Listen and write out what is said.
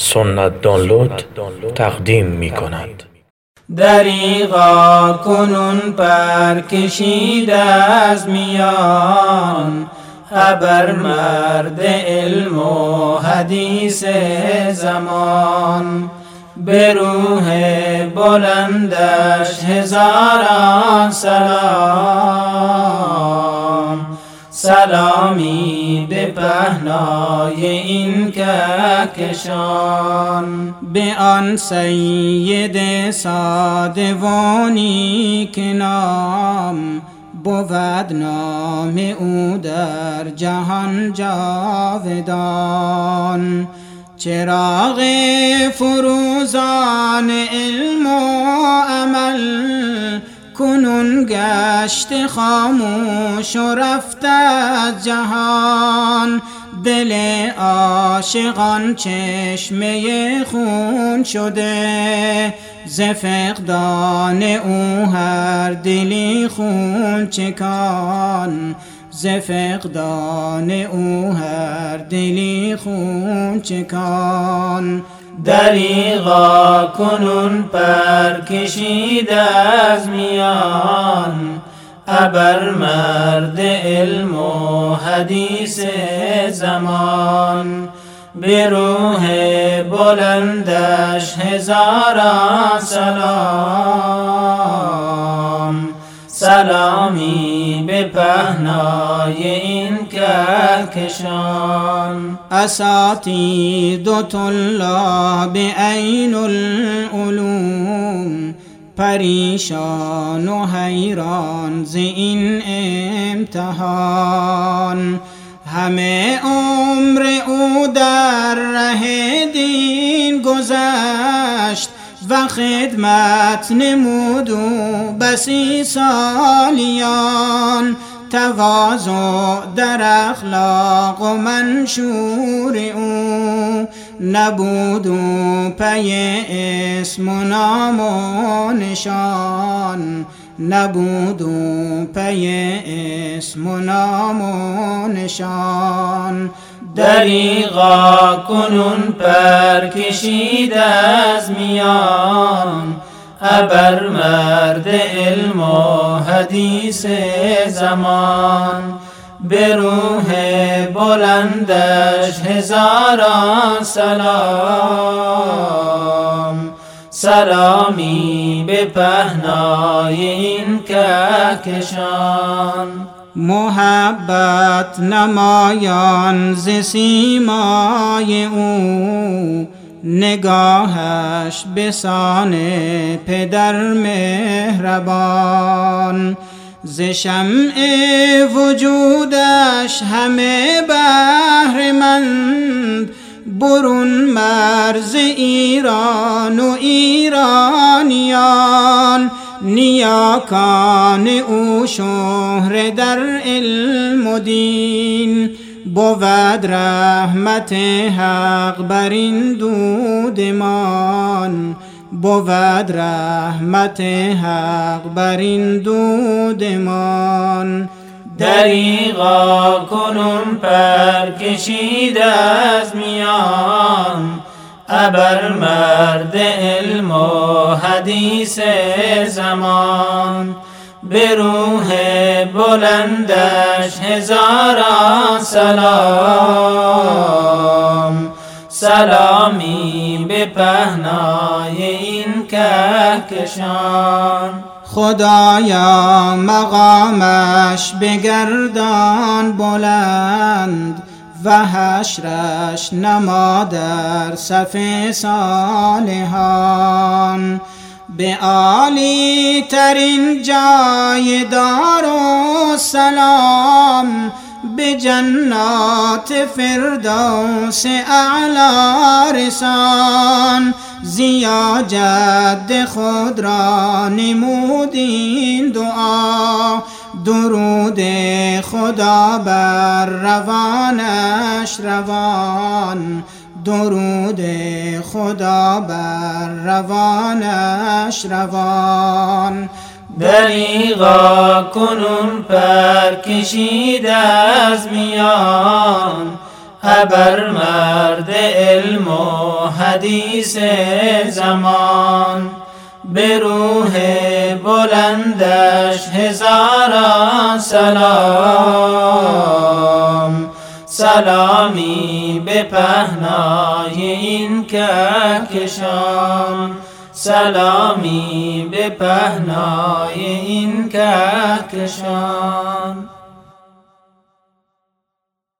سنت دانلود تقدیم می کند دریغا کنون پر کشید از میان ابر مرد علم و حدیث زمان. به روح بلندش هزاران سلام. سلامی به پهنای این کهکشان. به آن سید سادوانی که نام بود نام او در جهان جاودان. چراغ فروزان علم و عمل کنون گشت خاموش و رفت از جهان. دل عاشقان چشمه خون شده. ز او هر دلی خون چکان. ز او هر دلی خون چکان. دریغا کنون پر کشید از میان ابر مرد علم و حدیث زمان. به روح بلندش هزاران سلام. سلامی پهنای این کهکشان. اساتید طلاب عین العلوم پریشان و حیران ز این امتحان. همه عمر او در ره دین گذشت و خدمت نمود و بسی سالیان. تواضع در اخلاق و منشور او. نبود و پی اسم و نام و نشان. نبود و پی اسم و نام و نشان. دریغا کنون پر کشید از میان ابر مرد علم و حدیث زمان. به روح بلندش هزاران سلام. سلامی به پهنای این کهکشان. محبت نمایان ز سیمای او. نگاهش به سان پدر مهربان. ز شمع وجودش همه بهرمند برون مرز ایران و ایرانیان. نیاکان او شهر در علم و دین. بود رحمت حق بر این دودمان. بود رحمت حق بر این دودمان. دریغا کنون پر کشید از میان. ابر مرد علم و حدیث زمان. به روح بلندش هزاران سلام. سلامی به پهنای این کهکشان. خدایا مقامش بگردان بلند. و حشرش نما در صف صالحان. به عالی ترین جای دار و سلام. به جنات فردوس اعلا رسان. زیا جد خود را نمودین دعا. درود خدا بر روانش روان. درود خدا بر روانش روان. دریغا کنون پر کشید از میان. ابر مرد علم و حدیث زمان. به روح بلندش هزاران سلام. سلامی به پهنای این کهکشان. سلامی به پهنای این کهکشان.